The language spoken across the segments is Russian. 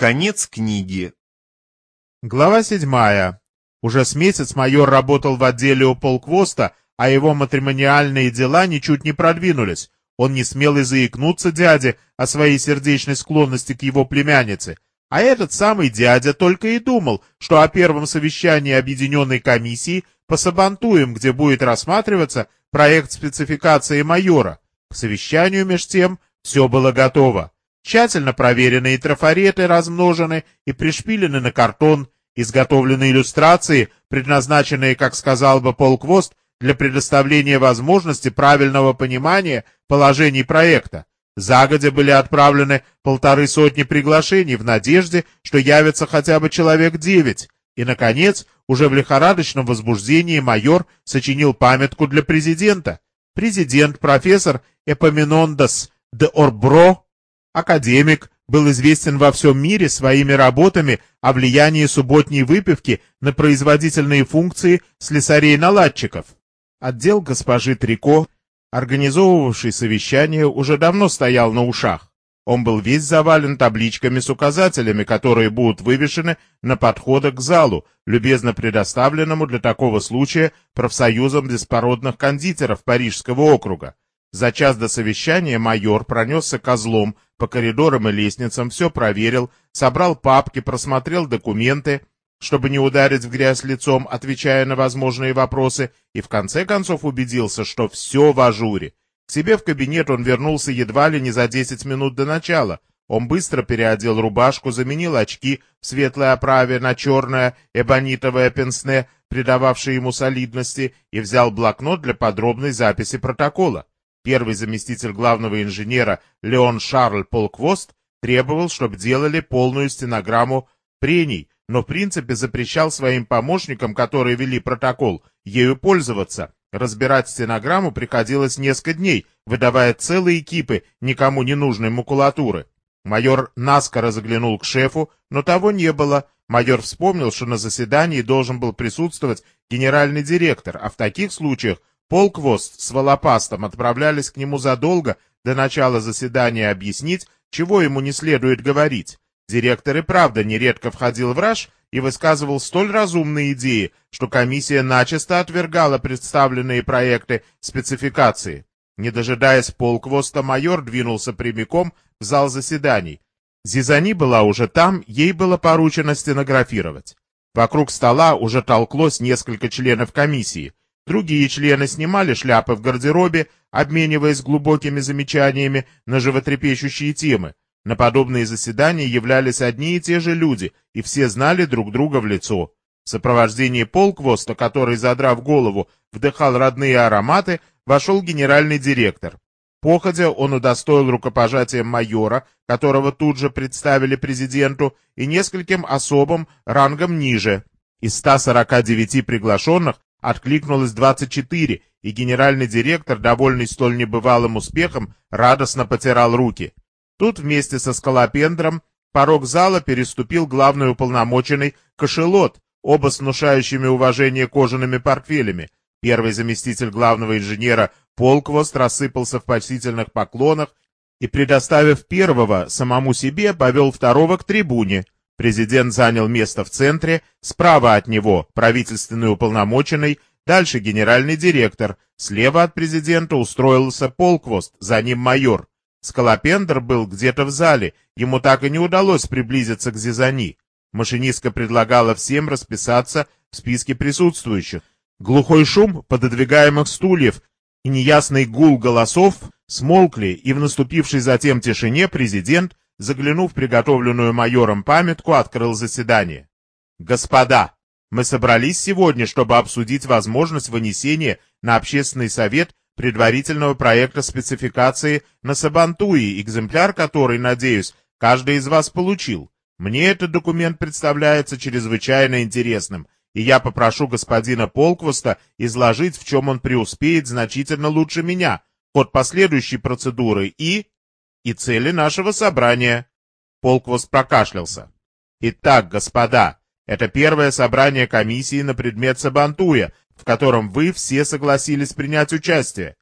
Конец книги. Глава седьмая. Уже с месяц майор работал в отделе у полквоста, а его матримониальные дела ничуть не продвинулись. Он не смел и заикнуться дяде о своей сердечной склонности к его племяннице. А этот самый дядя только и думал, что о первом совещании объединенной комиссии по Сабантуям, где будет рассматриваться проект спецификации майора. К совещанию, меж тем, все было готово. Тщательно проверенные трафареты размножены и пришпилены на картон, изготовлены иллюстрации, предназначенные, как сказал бы полквост, для предоставления возможности правильного понимания положений проекта. Загодя были отправлены полторы сотни приглашений в надежде, что явится хотя бы человек девять. И, наконец, уже в лихорадочном возбуждении майор сочинил памятку для президента. Президент, профессор Эпоминондас де Орбро, академик, был известен во всем мире своими работами о влиянии субботней выпивки на производительные функции слесарей-наладчиков. Отдел госпожи Трико, организовывавший совещание, уже давно стоял на ушах. Он был весь завален табличками с указателями, которые будут вывешены на подходах к залу, любезно предоставленному для такого случая профсоюзом беспородных кондитеров Парижского округа. За час до совещания майор пронесся козлом по коридорам и лестницам, все проверил, собрал папки, просмотрел документы, чтобы не ударить в грязь лицом, отвечая на возможные вопросы, и в конце концов убедился, что все в ажуре. К себе в кабинет он вернулся едва ли не за десять минут до начала. Он быстро переодел рубашку, заменил очки в светлой оправе на черное эбонитовое пенсне, придававшее ему солидности, и взял блокнот для подробной записи протокола. Первый заместитель главного инженера Леон Шарль Полквост требовал, чтобы делали полную стенограмму прений, но в принципе запрещал своим помощникам, которые вели протокол, ею пользоваться. Разбирать стенограмму приходилось несколько дней, выдавая целые кипы никому не нужной макулатуры. Майор наскоро заглянул к шефу, но того не было. Майор вспомнил, что на заседании должен был присутствовать генеральный директор, а в таких случаях Полквост с Волопастом отправлялись к нему задолго до начала заседания объяснить, чего ему не следует говорить. Директор и правда нередко входил в раж и высказывал столь разумные идеи, что комиссия начисто отвергала представленные проекты спецификации. Не дожидаясь полквоста, майор двинулся прямиком в зал заседаний. Зизани была уже там, ей было поручено стенографировать. Вокруг стола уже толклось несколько членов комиссии. Другие члены снимали шляпы в гардеробе, обмениваясь глубокими замечаниями на животрепещущие темы. На подобные заседания являлись одни и те же люди, и все знали друг друга в лицо. В сопровождении полквоста, который, задрав голову, вдыхал родные ароматы, вошел генеральный директор. Походя, он удостоил рукопожатием майора, которого тут же представили президенту, и нескольким особым рангом ниже. Из 149 приглашенных Откликнулось 24, и генеральный директор, довольный столь небывалым успехом, радостно потирал руки. Тут вместе со скалопендром порог зала переступил главный уполномоченный Кошелот, оба с внушающими уважение кожаными портфелями. Первый заместитель главного инженера Полквост рассыпался в почтительных поклонах и, предоставив первого самому себе, повел второго к трибуне. Президент занял место в центре, справа от него правительственный уполномоченный, дальше генеральный директор, слева от президента устроился полквост, за ним майор. Скалопендр был где-то в зале, ему так и не удалось приблизиться к Зизани. Машинистка предлагала всем расписаться в списке присутствующих. Глухой шум пододвигаемых стульев и неясный гул голосов смолкли, и в наступившей затем тишине президент заглянув в приготовленную майором памятку, открыл заседание. «Господа, мы собрались сегодня, чтобы обсудить возможность вынесения на общественный совет предварительного проекта спецификации на Сабантуи, экземпляр который, надеюсь, каждый из вас получил. Мне этот документ представляется чрезвычайно интересным, и я попрошу господина Полквоста изложить, в чем он преуспеет значительно лучше меня, ход последующей процедуры и и цели нашего собрания. Полквост прокашлялся. Итак, господа, это первое собрание комиссии на предмет Сабантуя, в котором вы все согласились принять участие.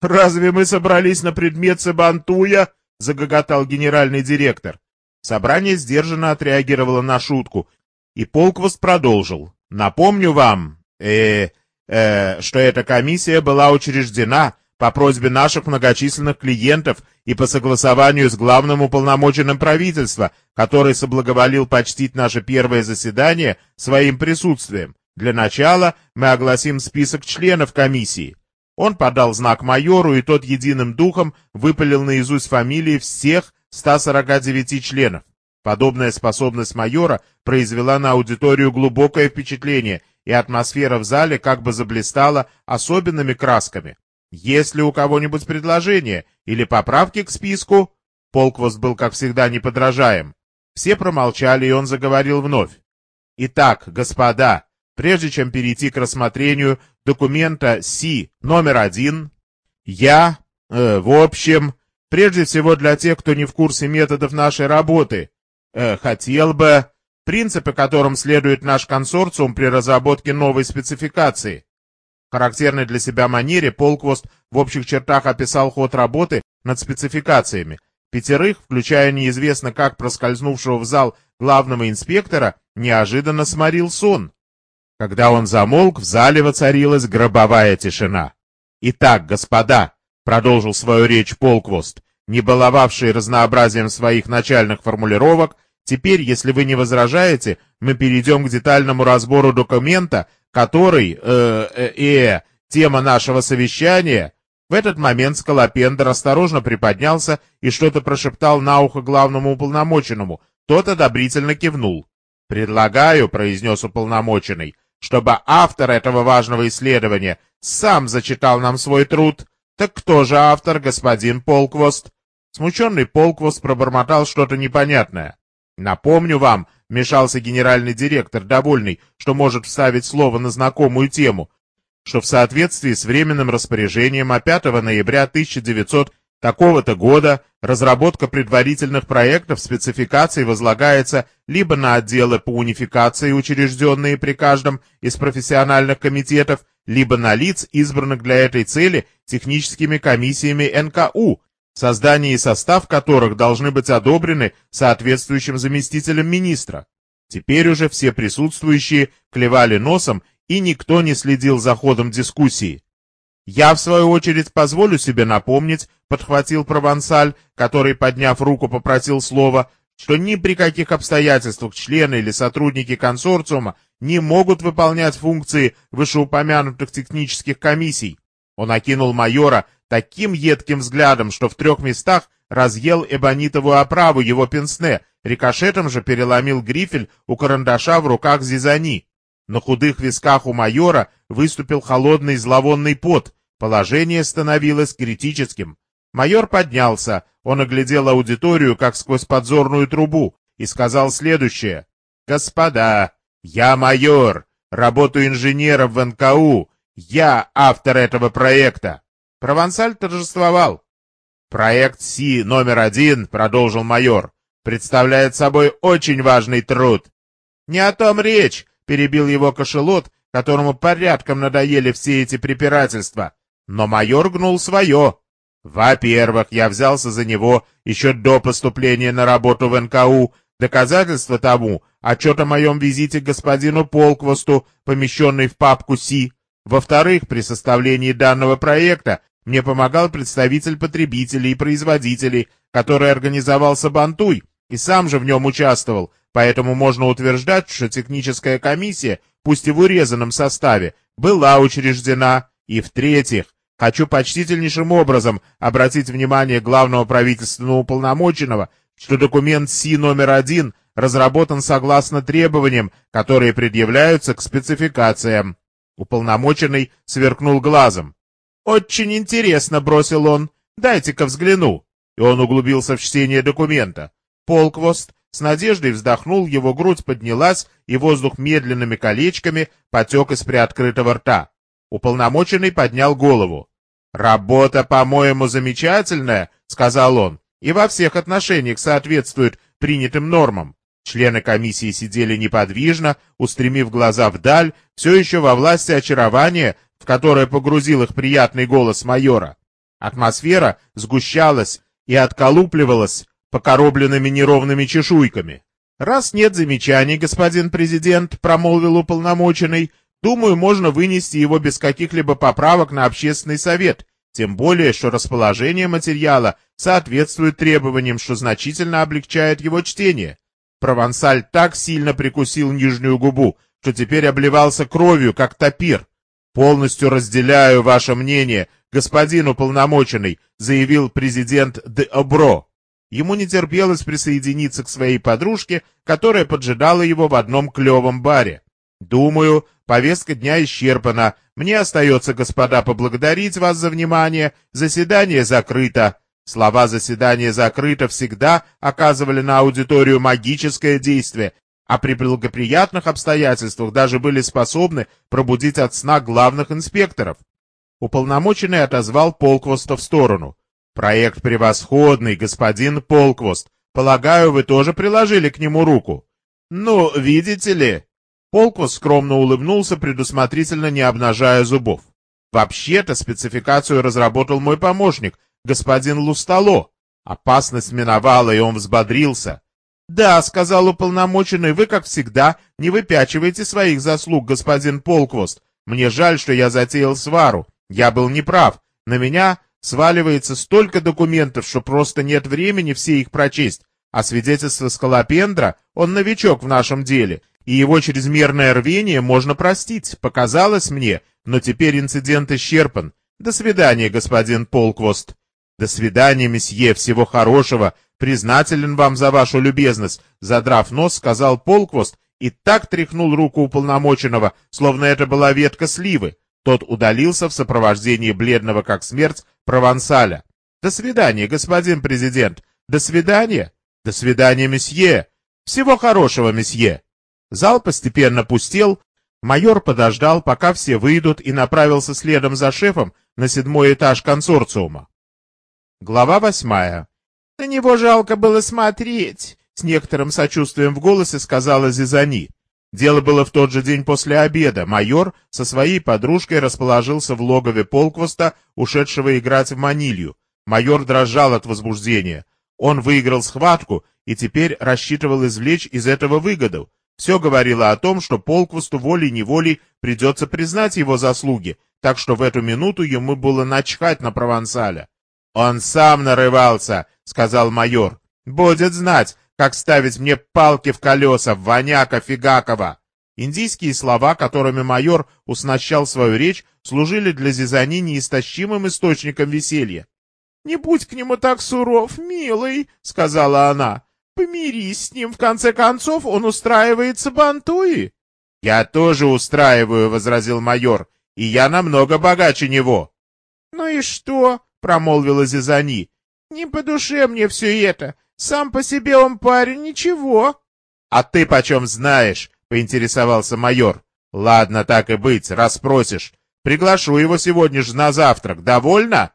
Разве мы собрались на предмет Сабантуя? загоготал генеральный директор. Собрание сдержанно отреагировало на шутку, и Полквост продолжил. «Напомню вам, э, э, что эта комиссия была учреждена по просьбе наших многочисленных клиентов и по согласованию с главным уполномоченным правительства, который соблаговолил почтить наше первое заседание своим присутствием. Для начала мы огласим список членов комиссии. Он подал знак майору, и тот единым духом выпалил наизусть фамилии всех 149 членов. Подобная способность майора произвела на аудиторию глубокое впечатление, и атмосфера в зале как бы заблистала особенными красками. Есть ли у кого-нибудь предложение или поправки к списку? Полквост был, как всегда, неподражаем. Все промолчали, и он заговорил вновь. Итак, господа, прежде чем перейти к рассмотрению документа Си номер один, я, э, в общем, прежде всего для тех, кто не в курсе методов нашей работы, э, хотел бы, принципы которым следует наш консорциум при разработке новой спецификации, характерной для себя манере Полквост в общих чертах описал ход работы над спецификациями. Пятерых, включая неизвестно как проскользнувшего в зал главного инспектора, неожиданно сморил сон. Когда он замолк, в зале воцарилась гробовая тишина. «Итак, господа», — продолжил свою речь Полквост, не баловавший разнообразием своих начальных формулировок, теперь, если вы не возражаете, мы перейдем к детальному разбору документа, который, э, э, э, тема нашего совещания, в этот момент Скалопендер осторожно приподнялся и что-то прошептал на ухо главному уполномоченному. Тот одобрительно кивнул. «Предлагаю», — произнес уполномоченный, «чтобы автор этого важного исследования сам зачитал нам свой труд. Так кто же автор, господин Полквост?» Смущенный Полквост пробормотал что-то непонятное. «Напомню вам», — вмешался генеральный директор, довольный, что может вставить слово на знакомую тему, что в соответствии с временным распоряжением от 5 ноября 1900 такого-то года разработка предварительных проектов спецификаций возлагается либо на отделы по унификации, учрежденные при каждом из профессиональных комитетов, либо на лиц, избранных для этой цели техническими комиссиями НКУ, создание и состав которых должны быть одобрены соответствующим заместителем министра. Теперь уже все присутствующие клевали носом, и никто не следил за ходом дискуссии. «Я, в свою очередь, позволю себе напомнить», — подхватил Провансаль, который, подняв руку, попросил слова, что ни при каких обстоятельствах члены или сотрудники консорциума не могут выполнять функции вышеупомянутых технических комиссий. Он окинул майора таким едким взглядом, что в трех местах разъел эбонитовую оправу его пенсне, рикошетом же переломил грифель у карандаша в руках Зизани. На худых висках у майора выступил холодный зловонный пот, положение становилось критическим. Майор поднялся, он оглядел аудиторию, как сквозь подзорную трубу, и сказал следующее. «Господа, я майор, работаю инженером в НКУ, я автор этого проекта. Провансаль торжествовал. «Проект Си номер один», — продолжил майор, — «представляет собой очень важный труд». «Не о том речь», — перебил его кошелот, которому порядком надоели все эти препирательства. Но майор гнул свое. «Во-первых, я взялся за него еще до поступления на работу в НКУ. Доказательство тому — отчет о моем визите к господину Полквосту, помещенный в папку Си. Во-вторых, при составлении данного проекта мне помогал представитель потребителей и производителей, который организовал Сабантуй, и сам же в нем участвовал, поэтому можно утверждать, что техническая комиссия, пусть и в урезанном составе, была учреждена. И в-третьих, хочу почтительнейшим образом обратить внимание главного правительственного уполномоченного, что документ Си номер один разработан согласно требованиям, которые предъявляются к спецификациям. Уполномоченный сверкнул глазом. «Очень интересно», — бросил он. «Дайте-ка взгляну». И он углубился в чтение документа. Полквост с надеждой вздохнул, его грудь поднялась, и воздух медленными колечками потек из приоткрытого рта. Уполномоченный поднял голову. «Работа, по-моему, замечательная», — сказал он, «и во всех отношениях соответствует принятым нормам. Члены комиссии сидели неподвижно, устремив глаза вдаль, все еще во власти очарования, в которое погрузил их приятный голос майора. Атмосфера сгущалась и отколупливалась покоробленными неровными чешуйками. «Раз нет замечаний, господин президент», — промолвил уполномоченный, «думаю, можно вынести его без каких-либо поправок на общественный совет, тем более, что расположение материала соответствует требованиям, что значительно облегчает его чтение. Провансаль так сильно прикусил нижнюю губу, что теперь обливался кровью, как топир. «Полностью разделяю ваше мнение, господин уполномоченный», заявил президент де Обро. Ему не терпелось присоединиться к своей подружке, которая поджидала его в одном клевом баре. «Думаю, повестка дня исчерпана. Мне остается, господа, поблагодарить вас за внимание. Заседание закрыто». Слова «заседание закрыто» всегда оказывали на аудиторию магическое действие, а при благоприятных обстоятельствах даже были способны пробудить от сна главных инспекторов. Уполномоченный отозвал Полквоста в сторону. «Проект превосходный, господин Полквост. Полагаю, вы тоже приложили к нему руку?» «Ну, видите ли...» Полквост скромно улыбнулся, предусмотрительно не обнажая зубов. «Вообще-то спецификацию разработал мой помощник, господин Лустало. Опасность миновала, и он взбодрился. «Да», — сказал уполномоченный, — «вы, как всегда, не выпячиваете своих заслуг, господин Полквост. Мне жаль, что я затеял свару. Я был неправ. На меня сваливается столько документов, что просто нет времени все их прочесть. А свидетельство Скалопендра, он новичок в нашем деле, и его чрезмерное рвение можно простить, показалось мне, но теперь инцидент исчерпан. До свидания, господин Полквост. «До свидания, месье, всего хорошего! Признателен вам за вашу любезность!» Задрав нос, сказал Полквост и так тряхнул руку уполномоченного, словно это была ветка сливы. Тот удалился в сопровождении бледного как смерть провансаля. «До свидания, господин президент! До свидания! До свидания, месье! Всего хорошего, месье!» Зал постепенно пустел, майор подождал, пока все выйдут, и направился следом за шефом на седьмой этаж консорциума. Глава восьмая. «На него жалко было смотреть», — с некоторым сочувствием в голосе сказала Зизани. Дело было в тот же день после обеда. Майор со своей подружкой расположился в логове Полквоста, ушедшего играть в манилью. Майор дрожал от возбуждения. Он выиграл схватку и теперь рассчитывал извлечь из этого выгоду. Все говорило о том, что Полквосту волей-неволей придется признать его заслуги, так что в эту минуту ему было начхать на провансаля. «Он сам нарывался», — сказал майор. «Будет знать, как ставить мне палки в колеса, воняка Фигакова». Индийские слова, которыми майор уснащал свою речь, служили для Зизани неистощимым источником веселья. «Не будь к нему так суров, милый», — сказала она. «Помирись с ним, в конце концов, он устраивает сабантуи». «Я тоже устраиваю», — возразил майор, — «и я намного богаче него». «Ну и что?» — промолвила Зизани. «Не по душе мне все это. Сам по себе он парень, ничего». «А ты почем знаешь?» — поинтересовался майор. «Ладно, так и быть, расспросишь. Приглашу его сегодня же на завтрак. Довольно?»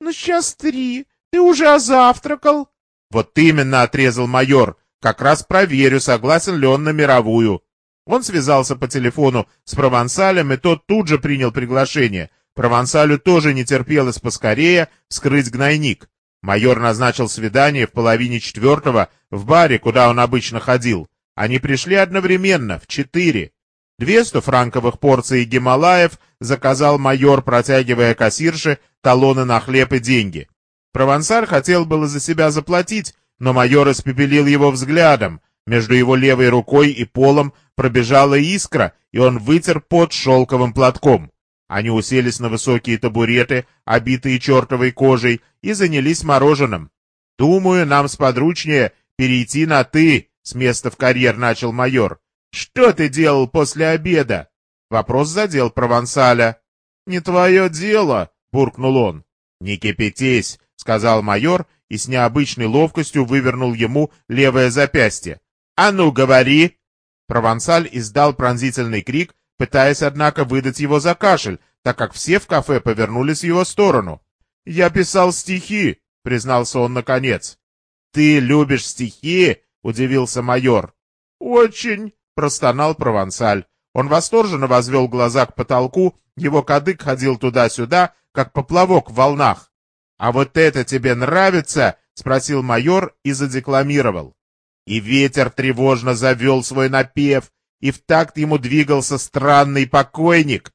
«Ну, сейчас три. Ты уже завтракал?» «Вот именно», — отрезал майор. «Как раз проверю, согласен ли он на мировую». Он связался по телефону с провансалем, и тот тут же принял приглашение. Провансалю тоже не терпелось поскорее вскрыть гнойник. Майор назначил свидание в половине четвертого в баре, куда он обычно ходил. Они пришли одновременно, в четыре. Двести франковых порций Гималаев заказал майор, протягивая кассирше талоны на хлеб и деньги. Провансаль хотел было за себя заплатить, но майор испепелил его взглядом. Между его левой рукой и полом пробежала искра, и он вытер под шелковым платком. Они уселись на высокие табуреты, обитые чертовой кожей, и занялись мороженым. «Думаю, нам сподручнее перейти на «ты», — с места в карьер начал майор. «Что ты делал после обеда?» Вопрос задел провансаля. «Не твое дело», — буркнул он. «Не кипятись», — сказал майор и с необычной ловкостью вывернул ему левое запястье. «А ну, говори!» Провансаль издал пронзительный крик, пытаясь, однако, выдать его за кашель, так как все в кафе повернулись в его сторону. «Я писал стихи», — признался он наконец. «Ты любишь стихи?» — удивился майор. «Очень», — простонал провансаль. Он восторженно возвел глаза к потолку, его кадык ходил туда-сюда, как поплавок в волнах. «А вот это тебе нравится?» — спросил майор и задекламировал. И ветер тревожно завел свой напев, и в такт ему двигался странный покойник.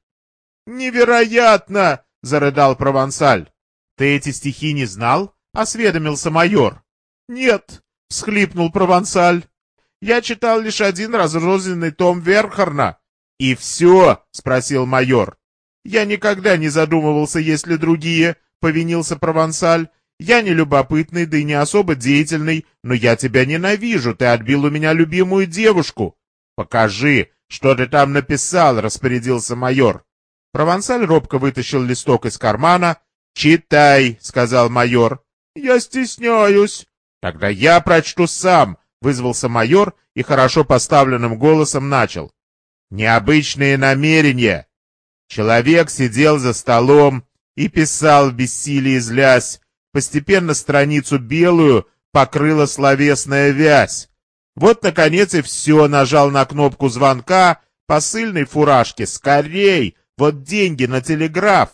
«Невероятно!» — зарыдал Провансаль. «Ты эти стихи не знал?» — осведомился майор. «Нет», — всхлипнул Провансаль. «Я читал лишь один разрозненный том Верхарна». «И все?» — спросил майор. «Я никогда не задумывался, есть ли другие», — повинился Провансаль. «Я не любопытный, да и не особо деятельный, но я тебя ненавижу, ты отбил у меня любимую девушку». «Покажи, что ты там написал», — распорядился майор. Провансаль робко вытащил листок из кармана. «Читай», — сказал майор. «Я стесняюсь». «Тогда я прочту сам», — вызвался майор и хорошо поставленным голосом начал. «Необычные намерения». Человек сидел за столом и писал в бессилии злясь. Постепенно страницу белую покрыла словесная вязь. Вот, наконец, и все, нажал на кнопку звонка посыльной фуражки. «Скорей! Вот деньги на телеграф!»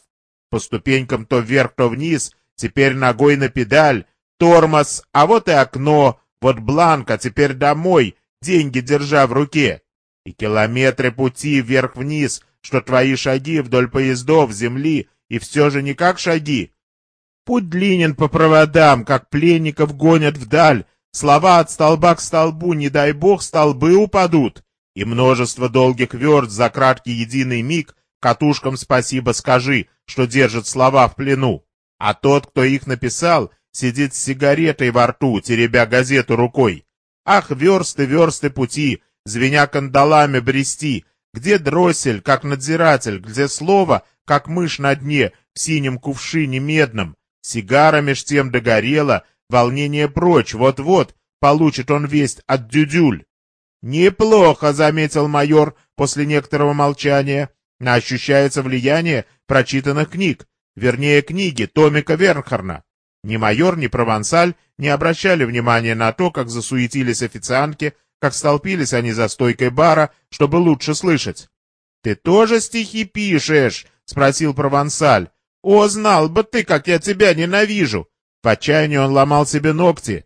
По ступенькам то вверх, то вниз, теперь ногой на педаль, тормоз, а вот и окно, вот бланк, а теперь домой, деньги держа в руке. И километры пути вверх-вниз, что твои шаги вдоль поездов, земли, и все же не как шаги. Путь длинен по проводам, как пленников гонят вдаль, слова от столба к столбу, не дай бог, столбы упадут, и множество долгих верст за краткий единый миг катушкам спасибо скажи, что держит слова в плену. А тот, кто их написал, сидит с сигаретой во рту, теребя газету рукой. Ах, версты, версты пути, звеня кандалами брести, где дроссель, как надзиратель, где слово, как мышь на дне, в синем кувшине медном. Сигара меж тем догорела, волнение прочь, вот-вот, получит он весть от дюдюль. «Неплохо», — заметил майор после некоторого молчания. «Ощущается влияние прочитанных книг, вернее, книги Томика Вернхарна. Ни майор, ни провансаль не обращали внимания на то, как засуетились официантки, как столпились они за стойкой бара, чтобы лучше слышать. «Ты тоже стихи пишешь?» — спросил провансаль. «О, знал бы ты, как я тебя ненавижу!» В отчаянии он ломал себе ногти.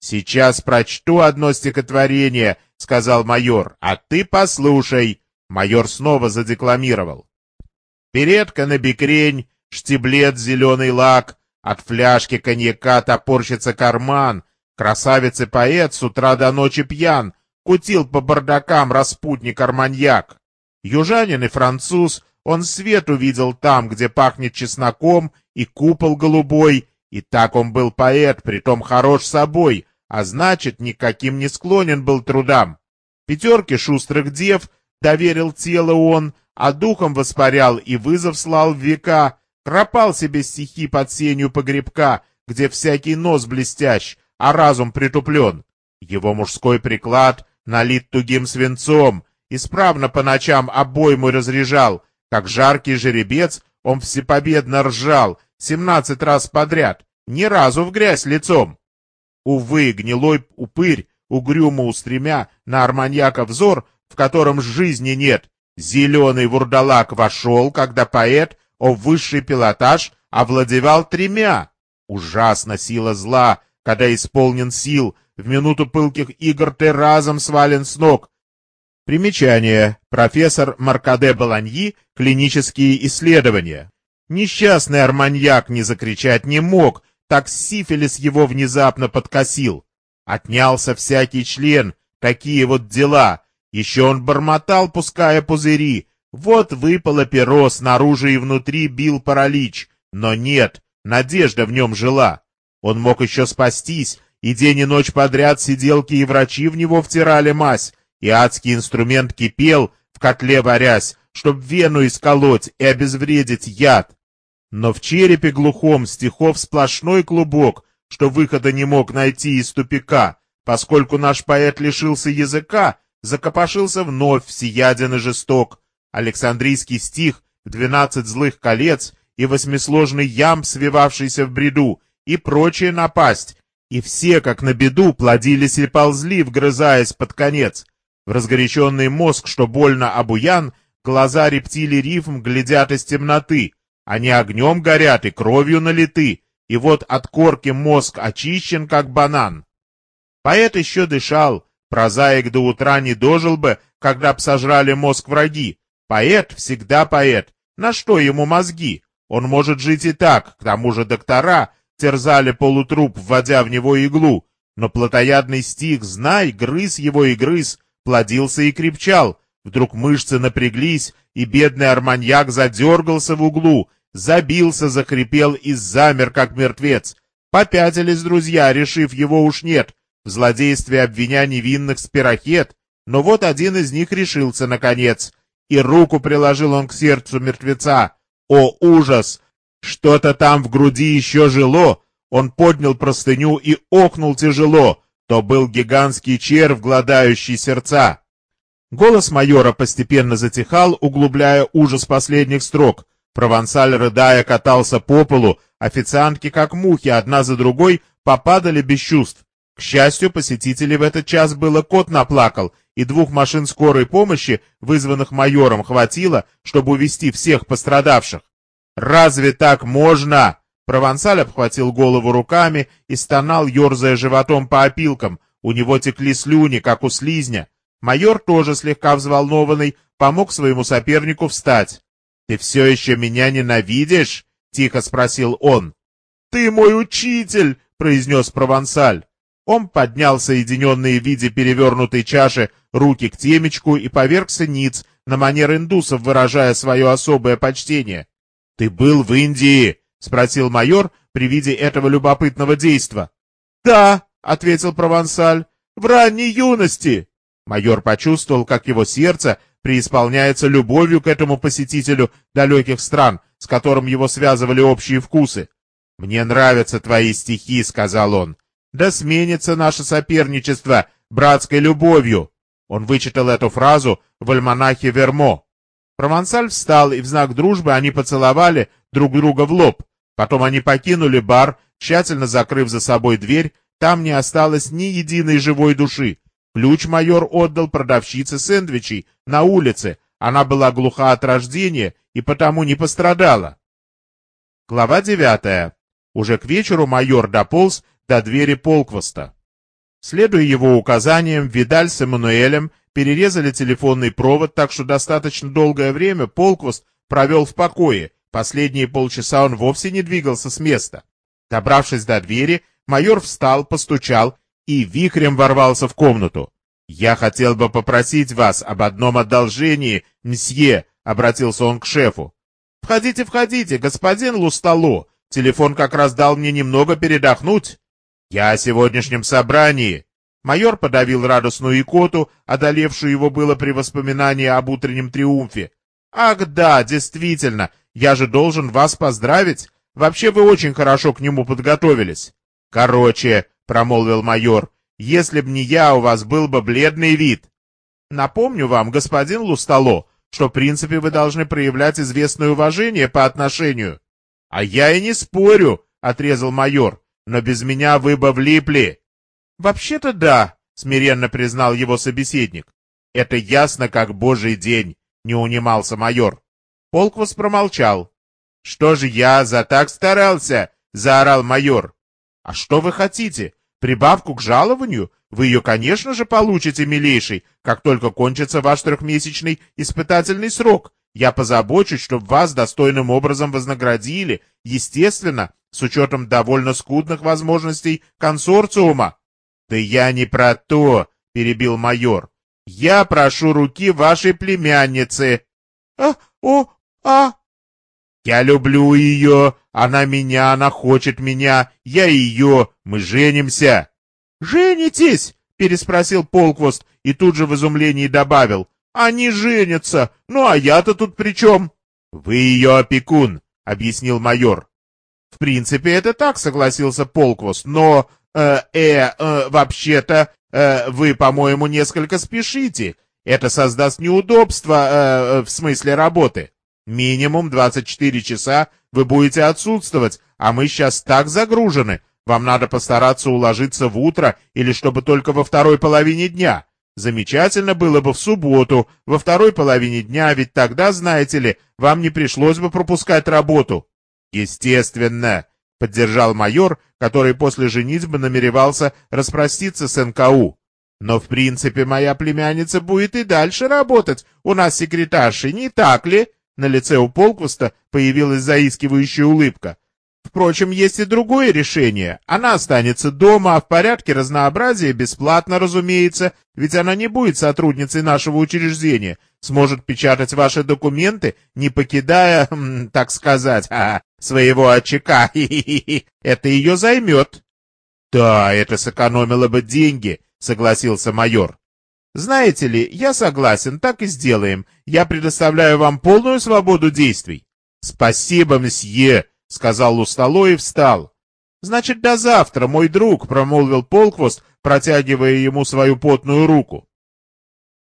«Сейчас прочту одно стихотворение», — сказал майор, — «а ты послушай». Майор снова задекламировал. «Передка на бекрень, штиблет зеленый лак, от фляжки коньяка топорщится карман, красавец-поэт с утра до ночи пьян, кутил по бардакам распутник-арманьяк. Южанин и француз, он свет увидел там, где пахнет чесноком и купол голубой, и так он был поэт, притом хорош собой, а значит, никаким не склонен был трудам. Пятерки шустрых дев доверил тело он, а духом воспарял и вызов слал в века, Кропал себе стихи под сенью погребка, где всякий нос блестящ, а разум притуплен. Его мужской приклад налит тугим свинцом, исправно по ночам обойму разряжал, как жаркий жеребец он всепобедно ржал, семнадцать раз подряд, ни разу в грязь лицом. Увы, гнилой упырь, угрюмо устремя на арманьяка взор, в котором жизни нет, зеленый вурдалак вошел, когда поэт о высший пилотаж овладевал тремя. Ужасна сила зла, когда исполнен сил, в минуту пылких игр ты разом свален с ног. Примечание. Профессор Маркаде Баланьи. Клинические исследования. Несчастный арманьяк не закричать не мог, так сифилис его внезапно подкосил. Отнялся всякий член, такие вот дела. Еще он бормотал, пуская пузыри, вот выпало перо, снаружи и внутри бил паралич. Но нет, надежда в нем жила. Он мог еще спастись, и день и ночь подряд сиделки и врачи в него втирали мазь, и адский инструмент кипел, в котле варясь, чтоб вену исколоть и обезвредить яд. Но в черепе глухом стихов сплошной клубок, что выхода не мог найти из тупика, поскольку наш поэт лишился языка, закопошился вновь всеяден и жесток, Александрийский стих «Двенадцать злых колец» и восьмисложный ям, свивавшийся в бреду, и прочая напасть, и все, как на беду, плодились и ползли, вгрызаясь под конец. В разгоряченный мозг, что больно обуян, глаза рептилий рифм глядят из темноты, они огнем горят и кровью налиты, и вот от корки мозг очищен, как банан. Поэт еще дышал, прозаик до утра не дожил бы, когда б сожрали мозг враги. Поэт всегда поэт, на что ему мозги? Он может жить и так, к тому же доктора терзали полутруп, вводя в него иглу, но плотоядный стих, знай, грыз его и грыз, плодился и крепчал. Вдруг мышцы напряглись, и бедный арманьяк задергался в углу, забился, захрипел и замер, как мертвец. Попятились друзья, решив его уж нет, в злодействе обвиня невинных спирохет, но вот один из них решился наконец, и руку приложил он к сердцу мертвеца. О, ужас! Что-то там в груди еще жило, он поднял простыню и охнул тяжело, то был гигантский червь, гладающий сердца. Голос майора постепенно затихал, углубляя ужас последних строк. Провансаль, рыдая, катался по полу, официантки, как мухи, одна за другой, попадали без чувств. К счастью, посетителей в этот час было кот наплакал, и двух машин скорой помощи, вызванных майором, хватило, чтобы увести всех пострадавших. «Разве так можно?» Провансаль обхватил голову руками и стонал, ерзая животом по опилкам. У него текли слюни, как у слизня. Майор, тоже слегка взволнованный, помог своему сопернику встать. «Ты все еще меня ненавидишь?» — тихо спросил он. «Ты мой учитель!» — произнес Провансаль. Он поднял соединенные в виде перевернутой чаши руки к темечку и повергся ниц, на манер индусов выражая свое особое почтение. «Ты был в Индии?» — спросил майор при виде этого любопытного действа. «Да», — ответил Провансаль, — «в ранней юности». Майор почувствовал, как его сердце преисполняется любовью к этому посетителю далеких стран, с которым его связывали общие вкусы. «Мне нравятся твои стихи», — сказал он. «Да сменится наше соперничество братской любовью». Он вычитал эту фразу в альманахе Вермо. Провансаль встал, и в знак дружбы они поцеловали друг друга в лоб. Потом они покинули бар, тщательно закрыв за собой дверь, там не осталось ни единой живой души. Ключ майор отдал продавщице сэндвичей на улице. Она была глуха от рождения и потому не пострадала. Глава девятая. Уже к вечеру майор дополз до двери Полквоста. Следуя его указаниям, Видаль с Эммануэлем перерезали телефонный провод, так что достаточно долгое время Полквост провел в покое. Последние полчаса он вовсе не двигался с места. Добравшись до двери, майор встал, постучал и вихрем ворвался в комнату. «Я хотел бы попросить вас об одном одолжении, мсье», — обратился он к шефу. «Входите, входите, господин Лустало. Телефон как раз дал мне немного передохнуть». «Я о сегодняшнем собрании». Майор подавил радостную икоту, одолевшую его было при воспоминании об утреннем триумфе. «Ах да, действительно, я же должен вас поздравить. Вообще вы очень хорошо к нему подготовились». «Короче», — промолвил майор, — «если б не я, у вас был бы бледный вид». «Напомню вам, господин Лустало, что в принципе вы должны проявлять известное уважение по отношению». «А я и не спорю», — отрезал майор, — «но без меня вы бы влипли». «Вообще-то да», — смиренно признал его собеседник. «Это ясно, как божий день», — не унимался майор. Полквас промолчал. «Что же я за так старался?» — заорал майор. «А что вы хотите? Прибавку к жалованию? Вы ее, конечно же, получите, милейший, как только кончится ваш трехмесячный испытательный срок. Я позабочусь, чтобы вас достойным образом вознаградили, естественно, с учетом довольно скудных возможностей консорциума». «Да я не про то», — перебил майор. «Я прошу руки вашей племянницы». «А, о, а...» «Я люблю ее, она меня, она хочет меня, я ее, мы женимся». «Женитесь?» — переспросил Полквост и тут же в изумлении добавил. «Они женятся, ну а я-то тут при чем?» «Вы ее опекун», — объяснил майор. «В принципе, это так», — согласился Полквост, «но, э, э, э вообще-то, э, вы, по-моему, несколько спешите. Это создаст неудобства, э, в смысле работы». Минимум 24 часа вы будете отсутствовать, а мы сейчас так загружены. Вам надо постараться уложиться в утро или чтобы только во второй половине дня. Замечательно было бы в субботу, во второй половине дня, ведь тогда, знаете ли, вам не пришлось бы пропускать работу. Естественно. поддержал майор, который после женитьбы намеревался распроститься с НКУ. Но, в принципе, моя племянница будет и дальше работать у нас секретаршей, не так ли? На лице у Полквуста появилась заискивающая улыбка. Впрочем, есть и другое решение. Она останется дома, а в порядке разнообразия, бесплатно, разумеется, ведь она не будет сотрудницей нашего учреждения, сможет печатать ваши документы, не покидая, так сказать, своего очага. Это ее займет. Да, это сэкономило бы деньги, согласился майор. Знаете ли, я согласен, так и сделаем. Я предоставляю вам полную свободу действий. Спасибо, мсье, — сказал Усталой и встал. «Значит, до завтра, мой друг», — промолвил Полквост, протягивая ему свою потную руку.